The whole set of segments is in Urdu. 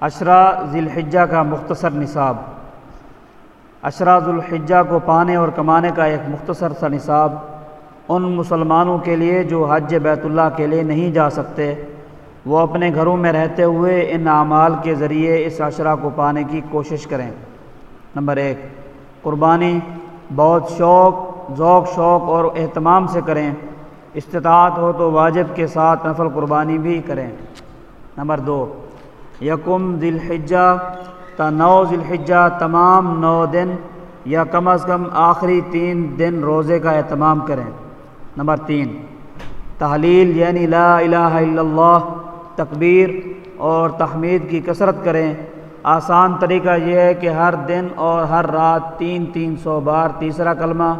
اشرا ذیلحجہ کا مختصر نصاب۔ اشرا ذوالحجہ کو پانے اور کمانے کا ایک مختصر سا نصاب۔ ان مسلمانوں کے لیے جو حج بیت اللہ کے لیے نہیں جا سکتے، وہ اپنے گھروں میں رہتے ہوئے ان اعمال کے ذریعے اس اشرا کو پانے کی کوشش کریں۔ نمبر ایک، قربانی بہت شوق، ذوق، شوق اور اہتمام سے کریں۔ استطاعت ہو تو واجب کے ساتھ نفل قربانی بھی کریں۔ نمبر دو یکم ذی الحجہ تا نو ذی الحجہ تمام نو دن یا کم از کم آخری تین دن روزے کا اہتمام کریں۔ نمبر تین، تحلیل یعنی لا الہ الا اللہ، تکبیر اور تحمید کی کثرت کریں۔ آسان طریقہ یہ ہے کہ ہر دن اور ہر رات تین تین سو بار تیسرا کلمہ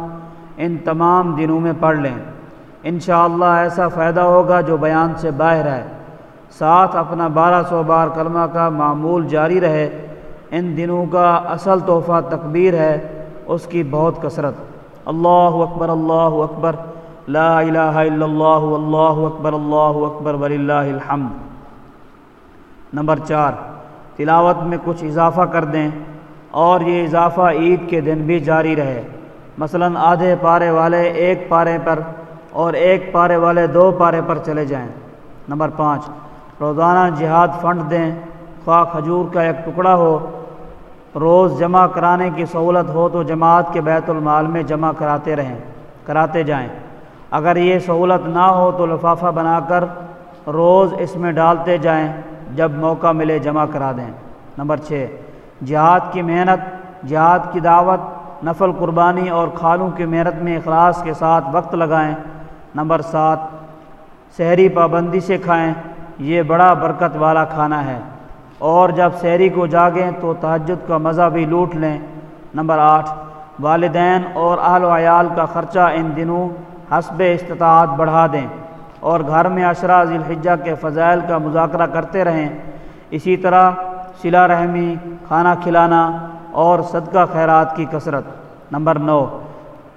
ان تمام دنوں میں پڑھ لیں۔ انشاءاللہ ایسا فائدہ ہوگا جو بیان سے باہر ہے ساتھ اپنا بارہ سو بار کلمہ کا معمول جاری رہے، ان دنوں کا اصل تحفہ تکبیر ہے، اس کی بہت کثرت۔ اللہ اکبر اللہ اکبر۔ لا الہ الا اللہ اللہ اکبر اللہ اکبر، وللہ الحمد۔ نمبر چار، تلاوت میں کچھ اضافہ کر دیں اور یہ اضافہ عید کے دن بھی جاری رہے۔ مثلا آدھے پارے والے ایک پارے پر اور ایک پارے والے دو پارے پر چلے جائیں۔ نمبر پانچ روزانہ جہاد فنڈ دیں، خواہ کھجور کا ایک ٹکڑا ہو، روز جمع کرانے کی سہولت ہو تو جماعت کے بیت المال میں جمع کراتے رہیں، کراتے جائیں۔ اگر یہ سہولت نہ ہو تو لفافہ بنا کر روز اس میں ڈالتے جائیں، جب موقع ملے جمع کرا دیں۔ نمبر چھ، جہاد کی محنت، جہاد کی دعوت، نفل قربانی اور کھالوں کی محنت میں اخلاص کے ساتھ وقت لگائیں۔ نمبر سات شہری پابندی سے کھائیں۔ یہ بڑا برکت والا کھانا ہے۔ اور جب شہری کو جاگیں تو تہجد کا مزہ بھی لوٹ لیں۔ نمبر آٹھ، والدین اور اہل و عیال کا خرچہ ان دنوں حسب استطاعت بڑھا دیں۔ اور گھر میں اشرا ذی الحجہ کے فضائل کا مذاکرہ کرتے رہیں۔ اسی طرح صلہ رحمی، کھانا کھلانا اور صدقہ خیرات کی کثرت۔ نمبر نو،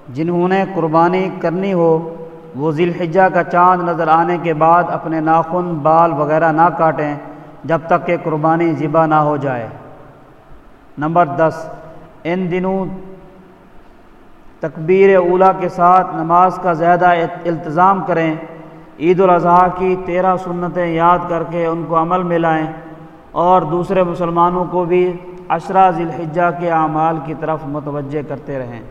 جنہوں نے قربانی کرنی ہو وہ ذی الحجہ کا چاند نظر آنے کے بعد اپنے ناخن، بال وغیرہ نہ کاٹیں جب تک کہ قربانی ذبح نہ ہو جائے۔ نمبر دس، ان دنوں تکبیر اولا کے ساتھ نماز کا زیادہ التظام کریں۔ عید الاضحیٰ کی تیرہ سنتیں یاد کر کے ان کو عمل میں لائیں اور دوسرے مسلمانوں کو بھی اشرا ذی الحجہ کے اعمال کی طرف متوجہ کرتے رہیں۔